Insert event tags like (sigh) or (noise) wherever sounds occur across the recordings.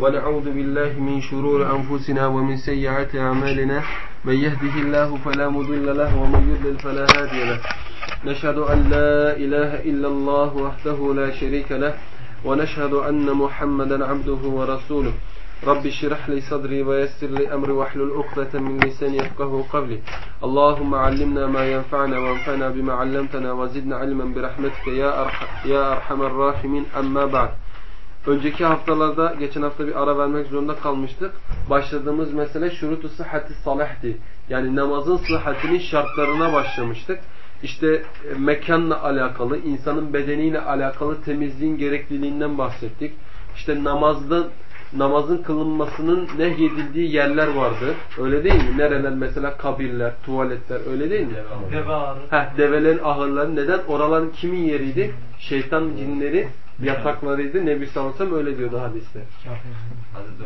ونعوذ بالله من شرور أنفسنا ومن سيئات أعمالنا. من يهده الله فلا مضل له ومن يضلل فلا هادي له. نشهد أن لا إله إلا الله وحده لا شريك له ونشهد أن محمدا عبده ورسوله. رب اشرح لي صدري ويسر لي أمري واحلل عقدة من لساني يفقه قولي. اللهم علمنا ما ينفعنا وانفعنا بما علمتنا وزدنا علما برحمتك يا أرحم, يا أرحم الراحمين. أما بعد. Önceki haftalarda, geçen hafta bir ara vermek zorunda kalmıştık. Başladığımız mesele şurutu sıhhati salahti. Yani namazın sıhhatinin şartlarına başlamıştık. İşte e, mekanla alakalı, insanın bedeniyle alakalı temizliğin gerekliliğinden bahsettik. İşte namazda namazın kılınmasının nehyedildiği yerler vardı. Öyle değil mi? Nereler mesela kabirler, tuvaletler öyle değil mi? Deve ağrı. Heh, develerin ahırları. Neden? Oraların kimin yeriydi? Şeytan cinleri yataklarıydı. Nebi sallallahu aleyhi ve sellem öyle diyordu hadiste.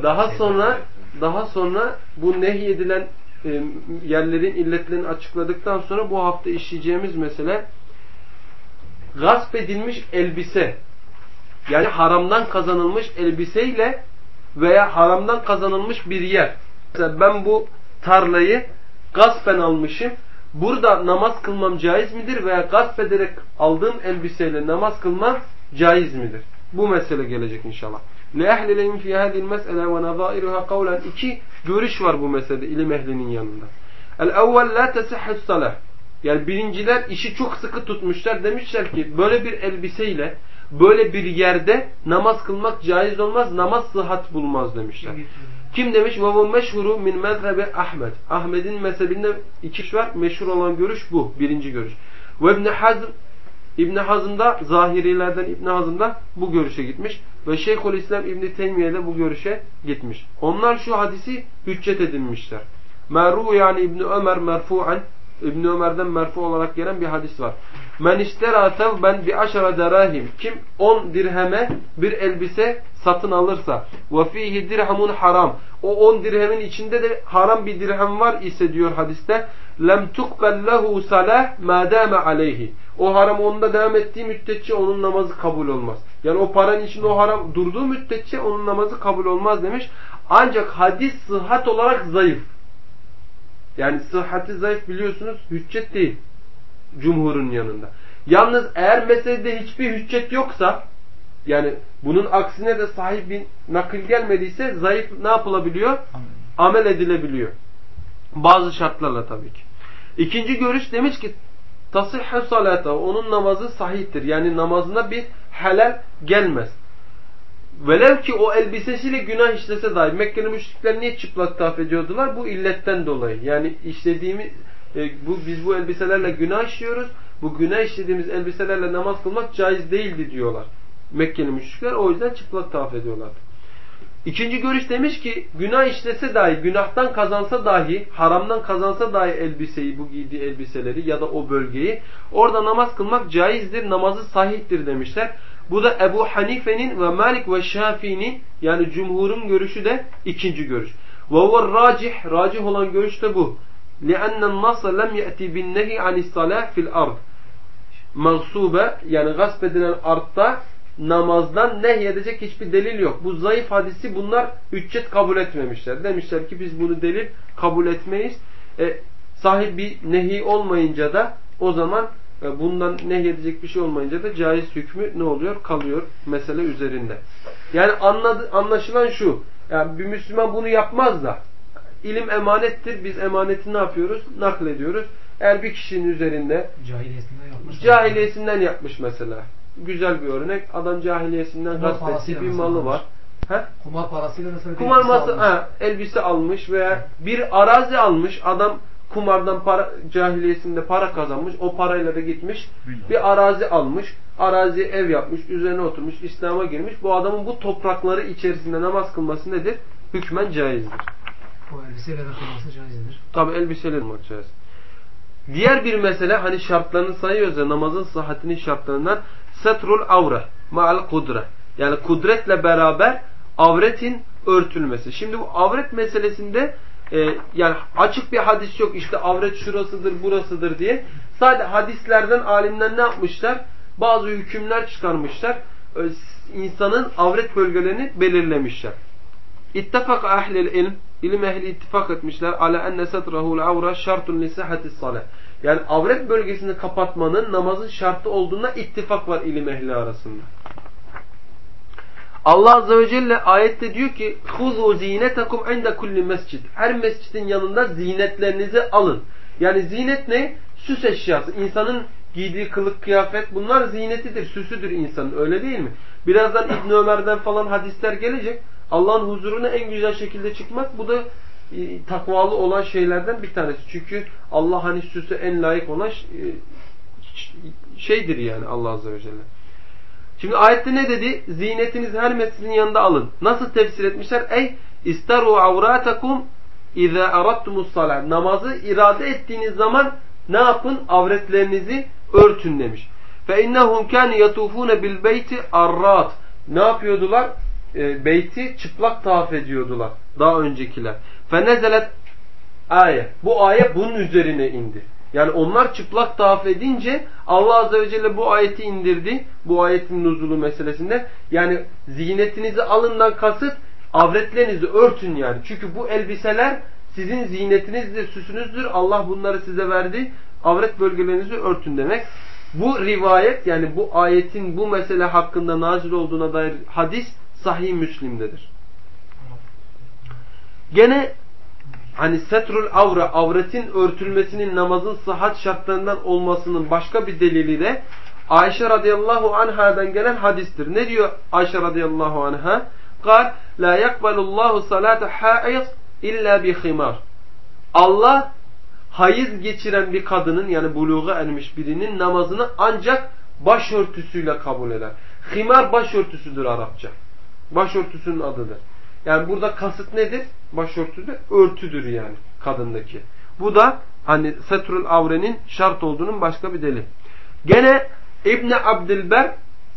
Daha sonra daha sonra bu nehyedilen e, yerlerin illetlerini açıkladıktan sonra bu hafta işleyeceğimiz mesele gasp edilmiş elbise yani haramdan kazanılmış elbiseyle veya haramdan kazanılmış bir yer. Mesela ben bu tarlayı gaspen almışım. Burada namaz kılmam caiz midir veya gasp ederek aldığım elbiseyle namaz kılmam caiz midir? Bu mesele gelecek inşallah. لِأَهْلِ الْاِلْمِ فِي هَذِي الْمَسْأَلَةِ وَنَظَائِرُهَا قَوْلًا İki görüş var bu meselede ilim ehlinin yanında. El-evvel la tesihhü salah. Yani birinciler işi çok sıkı tutmuşlar. Demişler ki böyle bir elbiseyle böyle bir yerde namaz kılmak caiz olmaz. Namaz sıhhat bulmaz demişler. Kim demiş? وَهُ meşhuru min mezhebi Ahmed. Ahmet'in mezhebinde iki iş var. Meşhur olan görüş bu. Birinci görüş. Ve İbn Hazm İbn Hazm da zahirilerden İbn Hazm da bu görüşe gitmiş ve Şeyhülislam İbn Teymiye de bu görüşe gitmiş. Onlar şu hadisi hüccet edinmişler. Meru yani İbn Ömer merfu'an İbn Ömer'den merfu olarak gelen bir hadis var. Men istera ben bi aşara derahim. Kim 10 dirheme bir elbise satın alırsa ve fihi dirhamun haram. O 10 dirhemin içinde de haram bir dirhem var ise diyor hadiste lem tukbel lehu salah ma dama aleyhi. O haram onda devam ettiği müddetçe onun namazı kabul olmaz. Yani o paranın içinde o haram durduğu müddetçe onun namazı kabul olmaz demiş. Ancak hadis sıhhat olarak zayıf. Yani sıhhati zayıf biliyorsunuz hüccet değil. Cumhurun yanında. Yalnız eğer meselede hiçbir hüccet yoksa yani bunun aksine de sahip bir nakil gelmediyse zayıf ne yapılabiliyor? Amel edilebiliyor. Bazı şartlarla tabii ki. İkinci görüş demiş ki tasihhu salata onun namazı sahihtir. Yani namazına bir helal gelmez. Velev ki o elbisesiyle günah işlese dahi Mekkeli müşrikler niye çıplak tavaf ediyordular? Bu illetten dolayı. Yani işlediğimiz e, bu biz bu elbiselerle günah işliyoruz. Bu günah işlediğimiz elbiselerle namaz kılmak caiz değildi diyorlar. Mekkeli müşrikler o yüzden çıplak tavaf ediyorlardı. İkinci görüş demiş ki günah işlese dahi, günahtan kazansa dahi, haramdan kazansa dahi elbiseyi, bu giydiği elbiseleri ya da o bölgeyi orada namaz kılmak caizdir, namazı sahihtir demişler. Bu da Ebu Hanife'nin ve Malik ve Şafii'nin yani cumhurun görüşü de ikinci görüş. Ve racih, racih olan görüş de bu. لِأَنَّ النَّصَ لَمْ يَأْتِ بِالنَّهِ عَنِ الصَّلَاةِ فِي الْأَرْضِ Mansube yani gasp edilen artta namazdan nehyedecek hiçbir delil yok. Bu zayıf hadisi bunlar hüccet kabul etmemişler. Demişler ki biz bunu delil kabul etmeyiz. E, sahip bir nehi olmayınca da o zaman e, bundan nehyedecek bir şey olmayınca da caiz hükmü ne oluyor? Kalıyor mesele üzerinde. Yani anladı, anlaşılan şu. Yani bir Müslüman bunu yapmaz da ilim emanettir. Biz emaneti ne yapıyoruz? Naklediyoruz. Eğer bir kişinin üzerinde cahiliyesinden yapmış. Cahiliyesinden yapmış mesela. Güzel bir örnek. Adam cahiliyesinden Kumar gasp ettiği parasıyla bir malı almış. var. He? Kumar parasıyla mesela Kumar elbise ması, almış. ha, elbise almış veya bir arazi almış. Adam kumardan para, cahiliyesinde para kazanmış. O parayla da gitmiş. Bir arazi almış. Araziye ev yapmış. Üzerine oturmuş. İslam'a girmiş. Bu adamın bu toprakları içerisinde namaz kılması nedir? Hükmen caizdir. O elbiseyle de kılması caizdir. Tabi elbiseyle olmak caiz. Diğer bir mesele hani şartlarını sayıyoruz ya namazın sıhhatinin şartlarından setrul avre ma'al kudre. Yani kudretle beraber avretin örtülmesi. Şimdi bu avret meselesinde e, yani açık bir hadis yok işte avret şurasıdır burasıdır diye. Sadece hadislerden alimler ne yapmışlar? Bazı hükümler çıkarmışlar. E, insanın avret bölgelerini belirlemişler. İttifak ehlil ilm ilim ehli ittifak etmişler ala enne setrahul avra şartun li sihhatis salah. Yani avret bölgesini kapatmanın namazın şartı olduğuna ittifak var ilim ehli arasında. Allah Azze ve Celle ayette diyor ki خُذُوا زِينَتَكُمْ عِنْدَ kulli mescid. Her mescidin yanında zinetlerinizi alın. Yani zinet ne? Süs eşyası. İnsanın giydiği kılık kıyafet bunlar zinetidir, süsüdür insanın. Öyle değil mi? Birazdan İbn Ömer'den falan hadisler gelecek. Allah'ın huzuruna en güzel şekilde çıkmak bu da e, takvalı olan şeylerden bir tanesi. Çünkü Allah hani süsü en layık olan e, şeydir yani Allah Azze ve Celle. Şimdi ayette ne dedi? Zinetinizi her mescidin yanında alın. Nasıl tefsir etmişler? Ey istaru avratakum iza aradtumus salat. Namazı irade ettiğiniz zaman ne yapın? Avretlerinizi örtün demiş. Kan yatufun bil beyti arrat. Ne yapıyordular? E, beyti çıplak tavaf ediyordular daha öncekiler. Nezelet ayet. Bu ayet bunun üzerine indi. Yani onlar çıplak tavaf edince Allah Azze ve Celle bu ayeti indirdi. Bu ayetin nuzulu meselesinde. Yani ziynetinizi alından kasıt avretlerinizi örtün yani. Çünkü bu elbiseler sizin ziynetinizdir, süsünüzdür. Allah bunları size verdi. Avret bölgelerinizi örtün demek. Bu rivayet yani bu ayetin bu mesele hakkında nazil olduğuna dair hadis sahih Müslim'dedir. Gene hani setrul avra, avretin örtülmesinin namazın sıhhat şartlarından olmasının başka bir delili de Ayşe radıyallahu anha'dan gelen hadistir. Ne diyor Ayşe radıyallahu anha? Kal, la yakbalullahu salate haiz illa bi khimar. Allah hayız geçiren bir kadının yani buluğa ermiş birinin namazını ancak başörtüsüyle kabul eder. Himar başörtüsüdür Arapça. Başörtüsünün adıdır. Yani burada kasıt nedir? Başörtüde örtüdür yani kadındaki. Bu da hani setrul avrenin şart olduğunun başka bir delili. Gene İbni Abdilber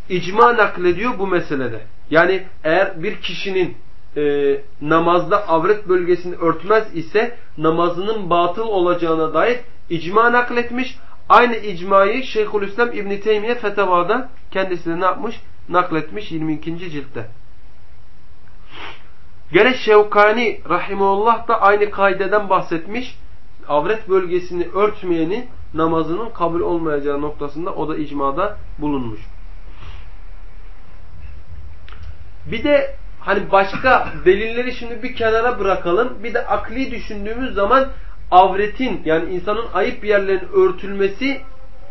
icma naklediyor bu meselede. Yani eğer bir kişinin e, namazda avret bölgesini örtmez ise namazının batıl olacağına dair icma nakletmiş. Aynı icmayı Şeyhülislam İbn Teymiye Fetavada kendisi ne yapmış? Nakletmiş 22. ciltte. Gene Şevkani Rahimullah da aynı kaideden bahsetmiş. Avret bölgesini örtmeyeni namazının kabul olmayacağı noktasında o da icmada bulunmuş. Bir de hani başka (laughs) delilleri şimdi bir kenara bırakalım. Bir de akli düşündüğümüz zaman avretin yani insanın ayıp yerlerinin örtülmesi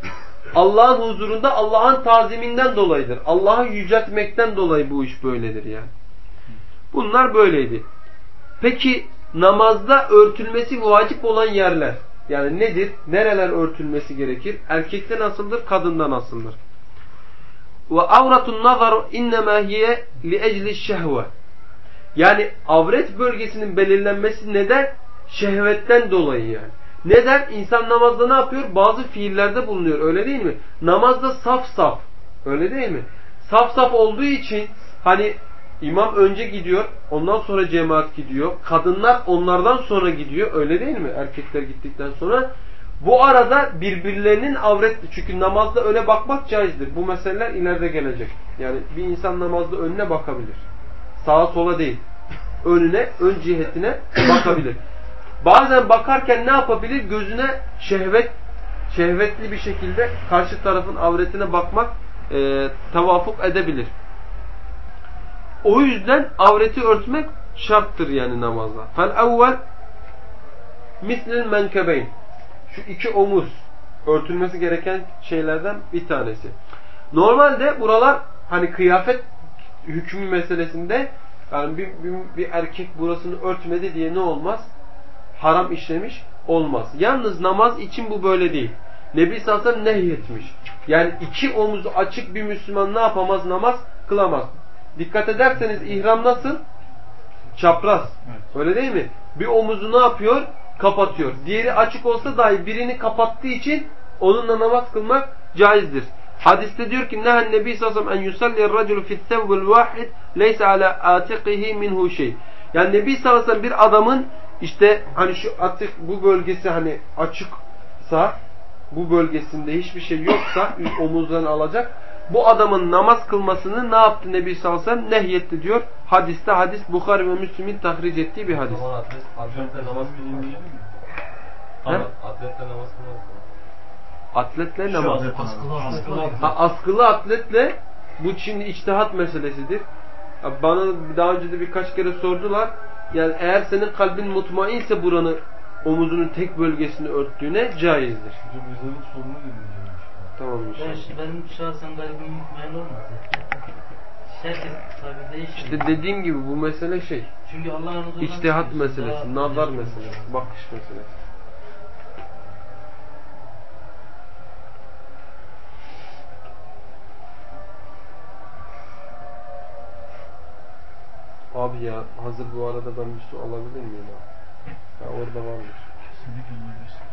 (coughs) Allah'ın huzurunda Allah'ın taziminden dolayıdır. Allah'ı yüceltmekten dolayı bu iş böyledir yani. Bunlar böyleydi. Peki namazda örtülmesi vacip olan yerler yani nedir? Nereler örtülmesi gerekir? Erkekte nasıldır? Kadında nasıldır? Ve avratun nazar innema hiye li ecli şehve. Yani avret bölgesinin belirlenmesi neden? Şehvetten dolayı yani. Neden? İnsan namazda ne yapıyor? Bazı fiillerde bulunuyor. Öyle değil mi? Namazda saf saf. Öyle değil mi? Saf saf olduğu için hani imam önce gidiyor. Ondan sonra cemaat gidiyor. Kadınlar onlardan sonra gidiyor. Öyle değil mi? Erkekler gittikten sonra. Bu arada birbirlerinin avret çünkü namazda öne bakmak caizdir. Bu meseleler ileride gelecek. Yani bir insan namazda önüne bakabilir. Sağa sola değil. Önüne, ön cihetine (coughs) bakabilir. Bazen bakarken ne yapabilir? Gözüne şehvet şehvetli bir şekilde karşı tarafın avretine bakmak e, tevafuk edebilir. O yüzden avreti örtmek şarttır yani namazda. Fel evvel mislil menkebeyn şu iki omuz örtülmesi gereken şeylerden bir tanesi. Normalde buralar hani kıyafet hükmü meselesinde yani bir, bir, bir erkek burasını örtmedi diye ne olmaz? Haram işlemiş olmaz. Yalnız namaz için bu böyle değil. Nebi sallallahu aleyhi nehyetmiş. Yani iki omuzu açık bir Müslüman ne yapamaz? Namaz kılamaz. Dikkat ederseniz ihram nasıl? Çapraz. Evet. Öyle değil mi? Bir omuzu ne yapıyor? kapatıyor. Diğeri açık olsa dahi birini kapattığı için onunla namaz kılmak caizdir. Hadiste diyor ki nehen nebi sallallahu aleyhi ve sellem en yusalli raculu fit tevbil vahid leysa ala atiqihi minhu şey. Yani nebi sallallahu aleyhi ve sellem bir adamın işte hani şu atık bu bölgesi hani açıksa bu bölgesinde hiçbir şey yoksa omuzdan alacak bu adamın namaz kılmasını ne yaptı Nebi sallallahu aleyhi ve sellem? Nehyetti diyor. Hadiste hadis Bukhari ve Müslim'in tahric ettiği bir hadis. Atletle namaz kılınmıyor mu? Namaz kılınmıyor? Atletle Şu namaz. Askılı askılı. Ha, askılı atletle bu şimdi içtihat meselesidir. Bana daha önce de birkaç kere sordular. Yani eğer senin kalbin mutmainse buranı omuzunun tek bölgesini örttüğüne caizdir. Hocam sorunu dinleyeceğim. Tamam Ben işte benim şahsen kalbim mutmain olmadı. Herkes tabi değişir. İşte dediğim gibi bu mesele şey. Çünkü Allah'ın İçtihat meselesi, daha- nazar meselesi, bakış meselesi. Abi ya hazır bu arada ben bir su alabilir miyim abi? Ya orada varmış. Kesinlikle olabilir.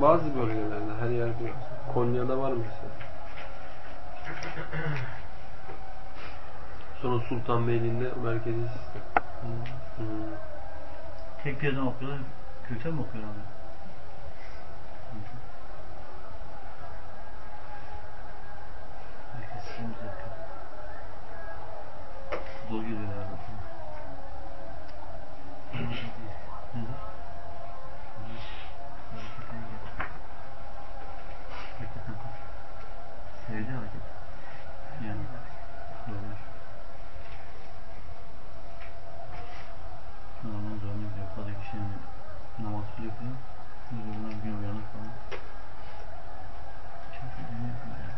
Bazı bölgelerde her yerde yok. Konya'da var mesela. Sonra Sultanbeyli'nde merkezi sistem. Hmm. Tek bir yerden okuyorlar. Kökten mi okuyorlar? abi? Herkes sistemi düzeltiyor. Zor geliyor herhalde. Ama şey değil. Nedir? Hareketten geliyor. Hareketten kalk. Sevdi hareket. Yani. Doğru. Namaz zoruna gidiyor. Fazla kişinin namaz kılıyor falan. Huzuruna bir gün uyanır falan. Çok önemli bir şey.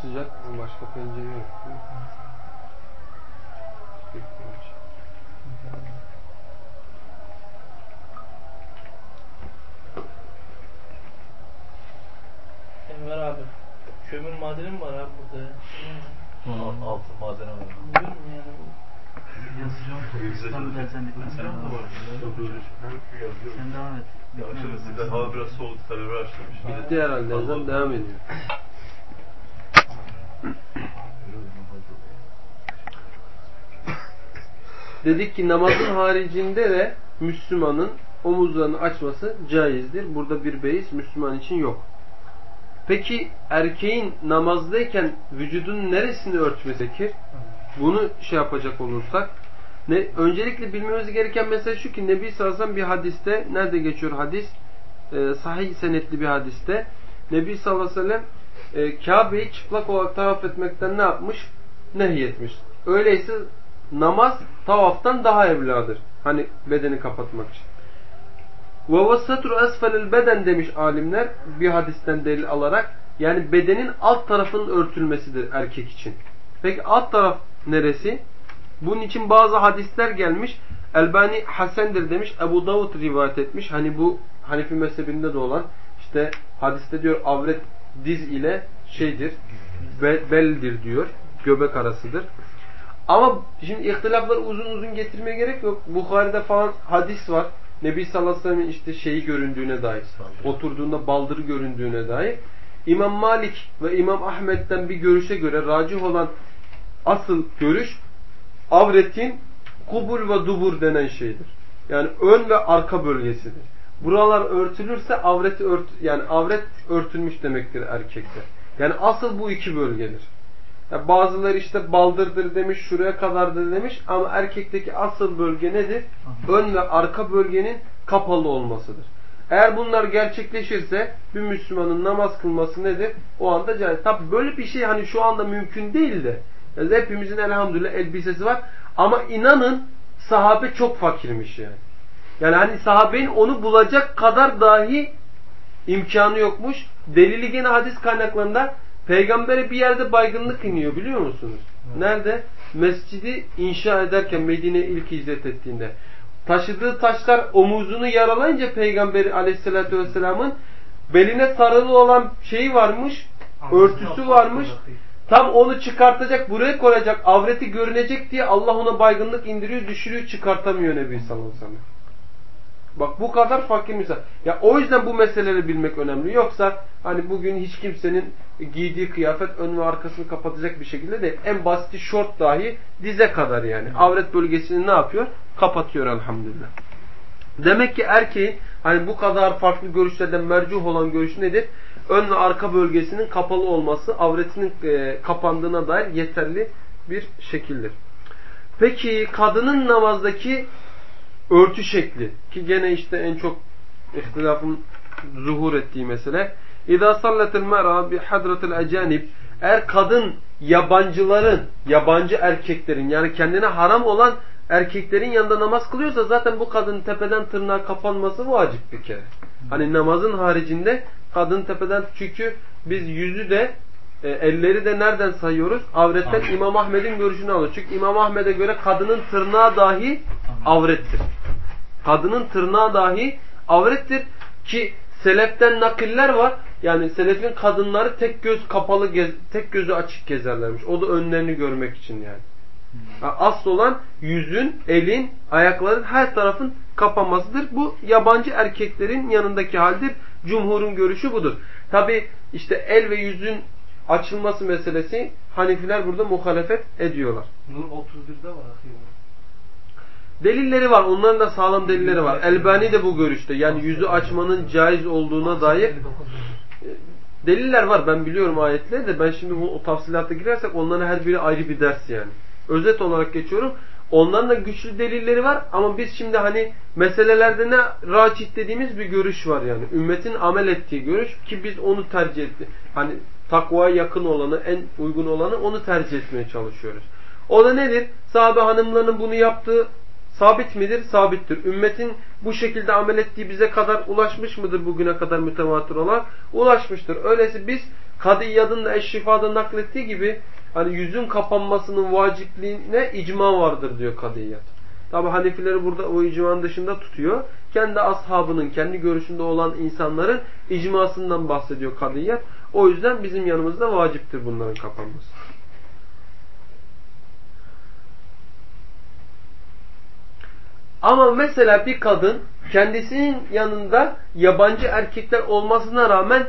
Sıcak mı? Başka pencere yok. değil mi? Tek pencere. Enver abi. Kömür madeni mi var abi burada? Vallahi Altın madene var. Bilmiyorum yani. Yazacağım. İslam dersen bitmez. Sen devam et. Aşırı ben. hava biraz soğudu açlamış. Bitti herhalde. Devam ediyor. Dedik ki namazın haricinde de Müslümanın omuzlarını açması caizdir. Burada bir beis Müslüman için yok. Peki erkeğin namazdayken vücudunun neresini örtmesi gerekir? Bunu şey yapacak olursak ne, öncelikle bilmemiz gereken mesele şu ki Nebi sallallahu bir hadiste nerede geçiyor hadis? Ee, sahih senetli bir hadiste Nebi sallallahu aleyhi ve e, Kabe'yi çıplak olarak tavaf etmekten ne yapmış? Nehyetmiş. Öyleyse namaz tavaftan daha evladır. Hani bedeni kapatmak için. Ve vasatru esfelil beden demiş alimler bir hadisten delil alarak. Yani bedenin alt tarafının örtülmesidir erkek için. Peki alt taraf neresi? Bunun için bazı hadisler gelmiş. Elbani Hasendir demiş. Ebu Davud rivayet etmiş. Hani bu Hanefi mezhebinde de olan işte hadiste diyor avret diz ile şeydir. Be, beldir diyor. Göbek arasıdır. Ama şimdi ihtilafları uzun uzun getirmeye gerek yok. Bukhari'de falan hadis var. Nebi sallallahu aleyhi ve sellem'in işte şeyi göründüğüne dair. Oturduğunda baldırı göründüğüne dair. İmam Malik ve İmam Ahmet'ten bir görüşe göre racih olan asıl görüş avretin kubul ve dubur denen şeydir. Yani ön ve arka bölgesidir. Buralar örtülürse avreti ört yani avret örtülmüş demektir erkekte. Yani asıl bu iki bölgedir. Ya bazıları işte baldırdır demiş, şuraya kadardır demiş ama erkekteki asıl bölge nedir? Ön ve arka bölgenin kapalı olmasıdır. Eğer bunlar gerçekleşirse bir Müslümanın namaz kılması nedir? O anda caiz. Tabi böyle bir şey hani şu anda mümkün değil de. Yani hepimizin elhamdülillah elbisesi var. Ama inanın sahabe çok fakirmiş yani. Yani hani sahabenin onu bulacak kadar dahi imkanı yokmuş. Delili gene hadis kaynaklarında peygambere bir yerde baygınlık iniyor biliyor musunuz? Nerede? Mescidi inşa ederken Medine ilk hicret ettiğinde. Taşıdığı taşlar omuzunu yaralayınca peygamberi aleyhissalatü vesselamın beline sarılı olan şeyi varmış, örtüsü varmış. Tam onu çıkartacak, buraya koyacak, avreti görünecek diye Allah ona baygınlık indiriyor, düşürüyor, çıkartamıyor Nebi sallallahu aleyhi ve sellem. Bak bu kadar fakir misal. Ya o yüzden bu meseleleri bilmek önemli. Yoksa hani bugün hiç kimsenin giydiği kıyafet ön ve arkasını kapatacak bir şekilde değil. En basiti şort dahi dize kadar yani. Avret bölgesini ne yapıyor? Kapatıyor elhamdülillah. Demek ki erkeğin hani bu kadar farklı görüşlerden mercuh olan görüş nedir? Ön ve arka bölgesinin kapalı olması avretinin e, kapandığına dair yeterli bir şekildir. Peki kadının namazdaki örtü şekli ki gene işte en çok ihtilafın zuhur ettiği mesele. İza sallatil mera bi hadratil ecanib eğer kadın yabancıların, yabancı erkeklerin yani kendine haram olan erkeklerin yanında namaz kılıyorsa zaten bu kadının tepeden tırnağa kapanması vacip bir kere. Hani namazın haricinde kadın tepeden çünkü biz yüzü de e, elleri de nereden sayıyoruz? Avretten İmam Ahmed'in görüşünü alıyoruz. Çünkü İmam Ahmed'e göre kadının tırnağı dahi avrettir. Kadının tırnağı dahi avrettir ki seleften nakiller var. Yani selefin kadınları tek göz kapalı gez, tek gözü açık gezerlermiş. O da önlerini görmek için yani. yani asıl olan yüzün, elin, ayakların her tarafın kapanmasıdır. Bu yabancı erkeklerin yanındaki haldir. Cumhurun görüşü budur. Tabi işte el ve yüzün açılması meselesi Hanifiler burada muhalefet ediyorlar. Nur 31'de var. Delilleri var. Onların da sağlam delilleri var. Elbani de bu görüşte. Yani yüzü açmanın caiz olduğuna dair deliller var. Ben biliyorum ayetleri de ben şimdi bu o tafsilatta girersek onların her biri ayrı bir ders yani. Özet olarak geçiyorum. Onların da güçlü delilleri var ama biz şimdi hani meselelerde ne racih dediğimiz bir görüş var yani. Ümmetin amel ettiği görüş ki biz onu tercih etti. Hani takvaya yakın olanı, en uygun olanı onu tercih etmeye çalışıyoruz. O da nedir? Sahabe hanımlarının bunu yaptığı sabit midir? Sabittir. Ümmetin bu şekilde amel ettiği bize kadar ulaşmış mıdır bugüne kadar mütevatir olan? Ulaşmıştır. Öyleyse biz Kadiyyad'ın da Eşşifa'da naklettiği gibi hani yüzün kapanmasının vacipliğine icma vardır diyor Kadiyyad. Tabi Hanefileri burada o icmanın dışında tutuyor. Kendi ashabının, kendi görüşünde olan insanların icmasından bahsediyor Kadiyyad. O yüzden bizim yanımızda vaciptir bunların kapanması. Ama mesela bir kadın kendisinin yanında yabancı erkekler olmasına rağmen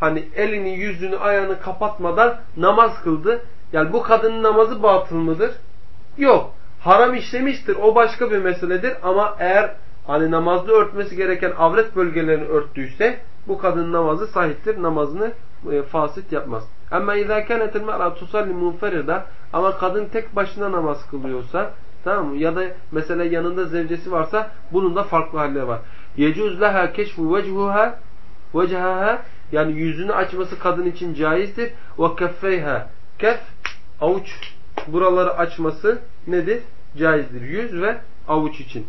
hani elini, yüzünü, ayağını kapatmadan namaz kıldı. Yani bu kadının namazı batıl mıdır? Yok. Haram işlemiştir. O başka bir meseledir. Ama eğer hani namazda örtmesi gereken avret bölgelerini örttüyse bu kadının namazı sahiptir. Namazını e, fasit yapmaz. Ama izâ kânetil mer'a tusalli munferida ama kadın tek başına namaz kılıyorsa Tamam mı? Ya da mesela yanında zevcesi varsa bunun da farklı halleri var. Yecuz leha keşfu vechuha vechaha yani yüzünü açması kadın için caizdir. Keffeyha kef avuç buraları açması nedir? Caizdir. Yüz ve avuç için.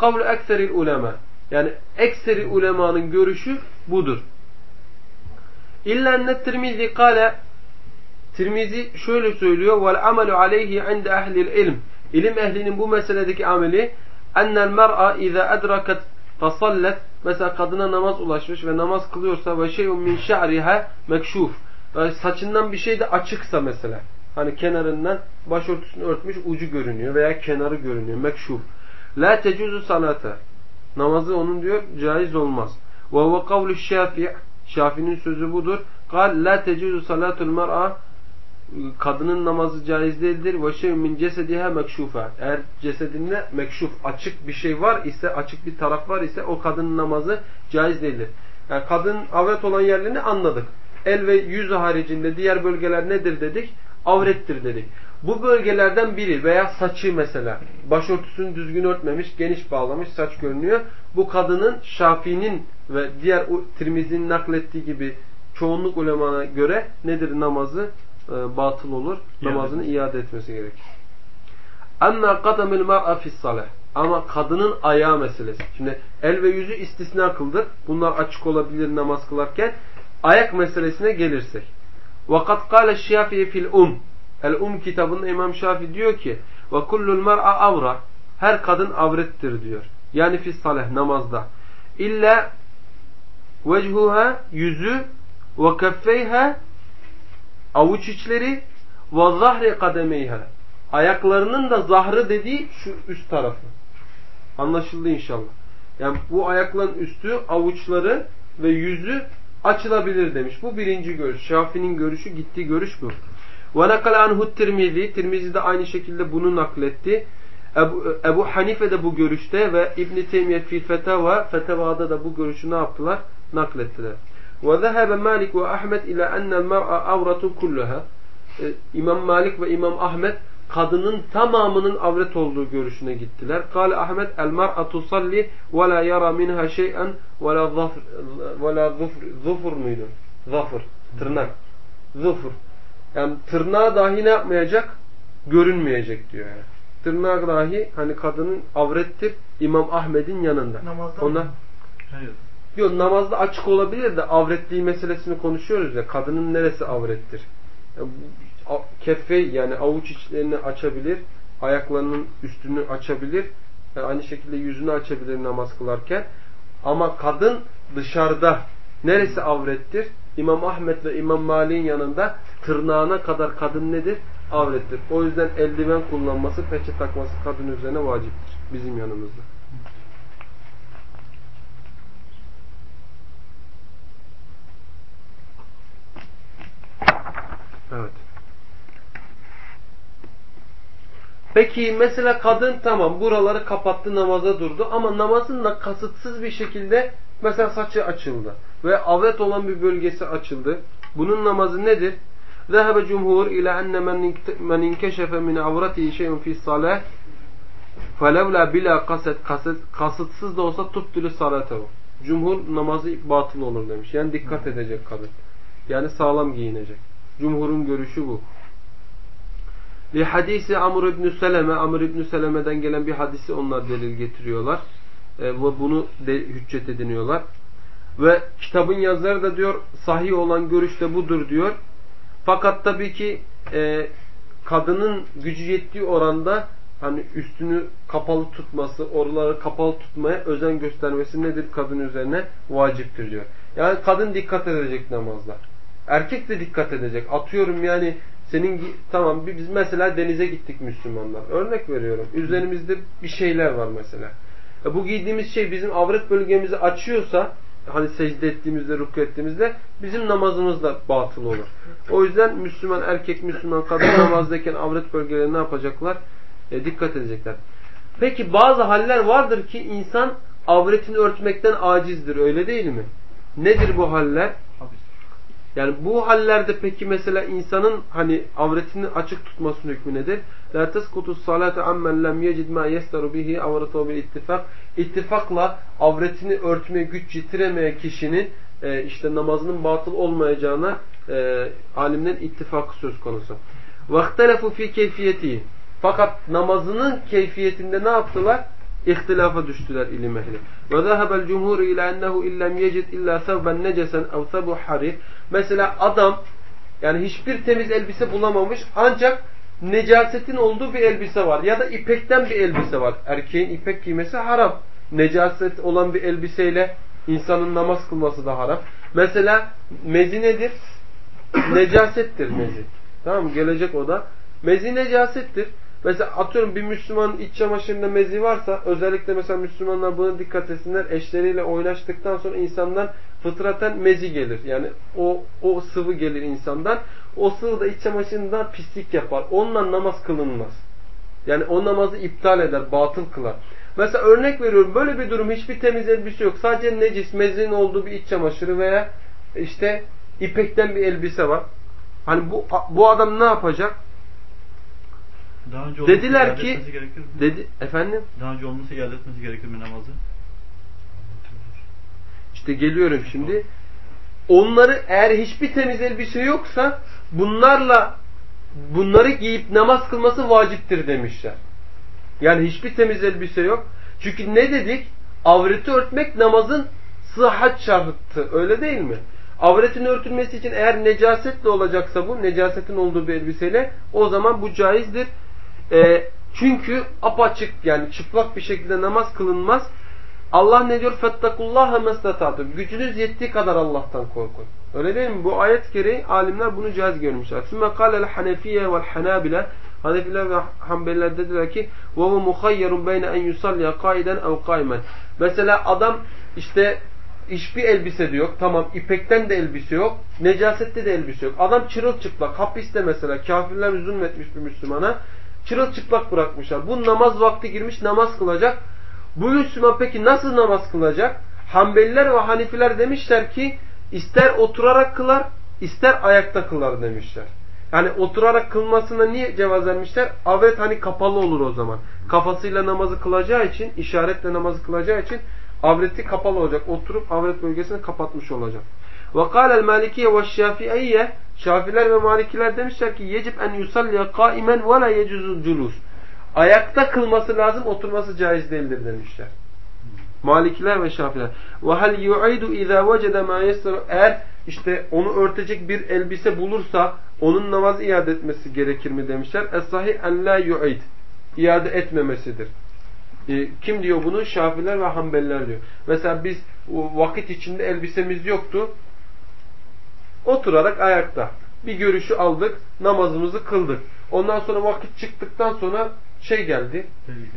Kavlu ekseril ulema yani ekseri ulemanın görüşü budur. İlla enne Tirmizi kale Tirmizi şöyle söylüyor vel amelu aleyhi inde ehlil ilm. İlim ehlinin bu meseledeki ameli ennel mer'a iza edraket tasallet mesela kadına namaz ulaşmış ve namaz kılıyorsa ve şeyun min şa'riha mekşuf. Saçından bir şey de açıksa mesela hani kenarından başörtüsünü örtmüş ucu görünüyor veya kenarı görünüyor mekşuf. La tecuzu salata. Namazı onun diyor caiz olmaz ve huve kavlu şafi' Şafi'nin sözü budur. Kal la tecuzu salatul mer'a kadının namazı caiz değildir. Ve şey min cesediha mekşufa. Eğer cesedinde mekşuf açık bir şey var ise, açık bir taraf var ise o kadının namazı caiz değildir. Yani kadın avret olan yerlerini anladık. El ve yüz haricinde diğer bölgeler nedir dedik? Avrettir dedik. Bu bölgelerden biri veya saçı mesela başörtüsünü düzgün örtmemiş, geniş bağlamış, saç görünüyor. Bu kadının Şafii'nin ve diğer Tirmizi'nin naklettiği gibi çoğunluk ulemana göre nedir namazı? e, batıl olur. İade namazını iade etmesi gerekir. Amma kadamil mar'a fis salah. Ama kadının ayağı meselesi. Şimdi el ve yüzü istisna kıldır. Bunlar açık olabilir namaz kılarken. Ayak meselesine gelirsek. Vakat kâle şiafii fil um. El um kitabında İmam Şafii diyor ki kullul mar'a avra. Her kadın avrettir diyor. Yani fis salah namazda. İlla vechuha yüzü ve avuç içleri ve zahri ayaklarının da zahrı dediği şu üst tarafı. Anlaşıldı inşallah. Yani bu ayakların üstü, avuçları ve yüzü açılabilir demiş. Bu birinci görüş. Şafi'nin görüşü, gittiği görüş bu. وَنَقَلَ عَنْهُ Tirmizi Tirmizi de aynı şekilde bunu nakletti. Ebu, Ebu Hanife de bu görüşte ve İbn-i Teymiye fil fetava, fetavada da bu görüşü ne yaptılar? Naklettiler. وَذَهَبَ Malik ve Ahmet ile اَنَّ الْمَرْءَ avratun kulluha. İmam Malik ve İmam Ahmet kadının tamamının avret olduğu görüşüne gittiler. Kale Ahmet el mar'atu salli ve la yara minha şey'en ve la zafr ve la zufur muydu? Zafır. Tırnak. Zufur. Yani tırnağı dahi ne yapmayacak? Görünmeyecek diyor yani. Tırnak dahi hani kadının avrettir İmam Ahmet'in yanında. Namazda Ona mı? Hayır. Yok namazda açık olabilir de avretliği meselesini konuşuyoruz ya. Kadının neresi avrettir? Keffe yani avuç içlerini açabilir, ayaklarının üstünü açabilir, yani aynı şekilde yüzünü açabilir namaz kılarken. Ama kadın dışarıda neresi avrettir? İmam Ahmet ve İmam Malik'in yanında tırnağına kadar kadın nedir? Avrettir. O yüzden eldiven kullanması, peçe takması kadın üzerine vaciptir. Bizim yanımızda. Evet. Peki mesela kadın tamam buraları kapattı namaza durdu ama namazında kasıtsız bir şekilde mesela saçı açıldı ve avret olan bir bölgesi açıldı. Bunun namazı nedir? ذهب cumhur ile enne men inkeşefe min avratihi şeyun fi salah felevla bila kaset kasıtsız da olsa tubtülü salatehu. Cumhur namazı batıl olur demiş. Yani dikkat edecek kadın. Yani sağlam giyinecek. Cumhurun görüşü bu. Li hadisi Amr ibn Seleme, Amr ibn Seleme'den gelen bir hadisi onlar delil getiriyorlar. E, ve bunu de, hüccet ediniyorlar. Ve kitabın yazarı da diyor sahih olan görüş de budur diyor. Fakat tabii ki e, kadının gücü yettiği oranda hani üstünü kapalı tutması, oraları kapalı tutmaya özen göstermesi nedir kadın üzerine vaciptir diyor. Yani kadın dikkat edecek namazlar. Erkek de dikkat edecek. Atıyorum yani senin tamam biz mesela denize gittik Müslümanlar. Örnek veriyorum. Üzerimizde bir şeyler var mesela. E bu giydiğimiz şey bizim avret bölgemizi açıyorsa hani secde ettiğimizde, rükû ettiğimizde bizim namazımız da batıl olur. O yüzden Müslüman erkek, Müslüman kadın (coughs) namazdayken avret bölgelerine ne yapacaklar? E, dikkat edecekler. Peki bazı haller vardır ki insan avretini örtmekten acizdir. Öyle değil mi? Nedir bu haller? Yani bu hallerde peki mesela insanın hani avretini açık tutmasının hükmü nedir? La teskutu salate ammen lem yecid ma yestaru bihi avratahu bil ittifak. İttifakla avretini örtmeye güç yitiremeyen kişinin e, işte namazının batıl olmayacağına e, alimden ittifak söz konusu. Vaktelefu fi keyfiyeti. Fakat namazının keyfiyetinde ne yaptılar? ihtilafa düştüler ilim ehli. Ve zehebel cumhur ila ennehu illem yecid illa sevben necesen ev sebu harir. Mesela adam yani hiçbir temiz elbise bulamamış ancak necasetin olduğu bir elbise var ya da ipekten bir elbise var. Erkeğin ipek giymesi haram. Necaset olan bir elbiseyle insanın namaz kılması da haram. Mesela mezi nedir? (coughs) Necasettir mezi. Tamam? Gelecek o da. Mezi necasettir. Mesela atıyorum bir Müslümanın iç çamaşırında mezi varsa özellikle mesela Müslümanlar buna dikkat etsinler. Eşleriyle oynaştıktan sonra insandan fıtraten mezi gelir. Yani o, o sıvı gelir insandan. O sıvı da iç çamaşırından pislik yapar. Onunla namaz kılınmaz. Yani o namazı iptal eder, batıl kılar. Mesela örnek veriyorum böyle bir durum hiçbir temiz elbise yok. Sadece necis, mezin olduğu bir iç çamaşırı veya işte ipekten bir elbise var. Hani bu, bu adam ne yapacak? Daha önce Dediler ki dedi efendim daha önce olması iade etmesi gerekir mi namazı? İşte geliyorum şimdi. Onları eğer hiçbir temiz elbise yoksa bunlarla bunları giyip namaz kılması vaciptir demişler. Yani hiçbir temiz elbise yok. Çünkü ne dedik? Avreti örtmek namazın sıhhat şartı. Öyle değil mi? Avretin örtülmesi için eğer necasetle olacaksa bu, necasetin olduğu bir elbiseyle o zaman bu caizdir. E, çünkü apaçık yani çıplak bir şekilde namaz kılınmaz. Allah ne diyor? Fettakullaha mestatatum. Gücünüz yettiği kadar Allah'tan korkun. Öyle değil mi? Bu ayet gereği alimler bunu caiz görmüşler. Sümme kâlel hanefiye vel hanabile Hanefiler ve Hanbeliler dediler ki وَهُ مُخَيَّرٌ بَيْنَ اَنْ يُصَلِّيَ قَائِدًا اَوْ قَائِمًا Mesela adam işte hiçbir elbise de yok. Tamam ipekten de elbise yok. Necasette de elbise yok. Adam çırılçıplak. Hapiste mesela. Kafirler zulmetmiş bir Müslümana. Çırılçıplak bırakmışlar. Bu namaz vakti girmiş namaz kılacak. Bu Müslüman peki nasıl namaz kılacak? Hanbeliler ve Hanifiler demişler ki ister oturarak kılar ister ayakta kılar demişler. Yani oturarak kılmasına niye cevaz vermişler? Avret hani kapalı olur o zaman. Kafasıyla namazı kılacağı için, işaretle namazı kılacağı için avreti kapalı olacak. Oturup avret bölgesini kapatmış olacak. وَقَالَ الْمَالِكِيَ وَالشَّافِعِيَّ Şafiler ve Malikiler demişler ki يَجِبْ اَنْ يُسَلِّيَ قَائِمًا وَلَا يَجُزُ الْجُلُوسِ Ayakta kılması lazım, oturması caiz değildir demişler. Malikiler ve Şafiler. وَهَلْ يُعِيدُ اِذَا وَجَدَ مَا يَسْرُ Eğer işte onu örtecek bir elbise bulursa onun namaz iade etmesi gerekir mi demişler. Es-sahih en la yu'id. İade etmemesidir. E, kim diyor bunu? Şafiler ve Hanbeliler diyor. Mesela biz vakit içinde elbisemiz yoktu. Oturarak ayakta. Bir görüşü aldık. Namazımızı kıldık. Ondan sonra vakit çıktıktan sonra şey geldi.